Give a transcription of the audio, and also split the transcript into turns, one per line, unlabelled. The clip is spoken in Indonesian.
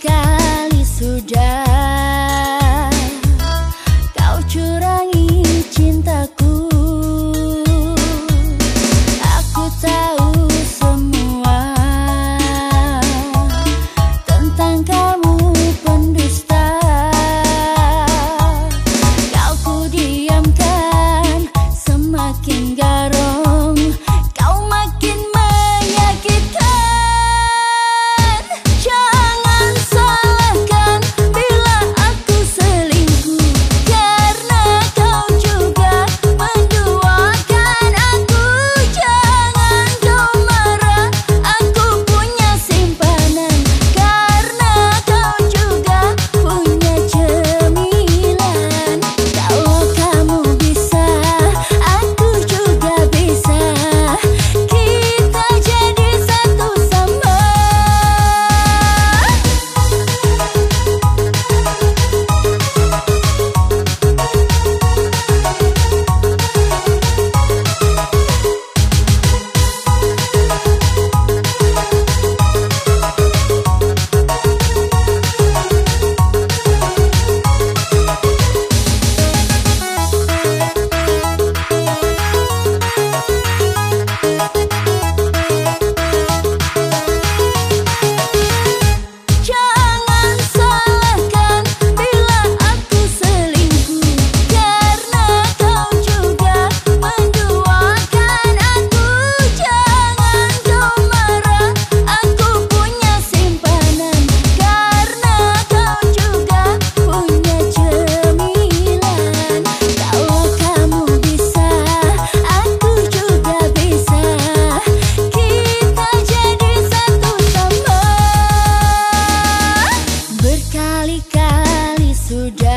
kali sudah sudah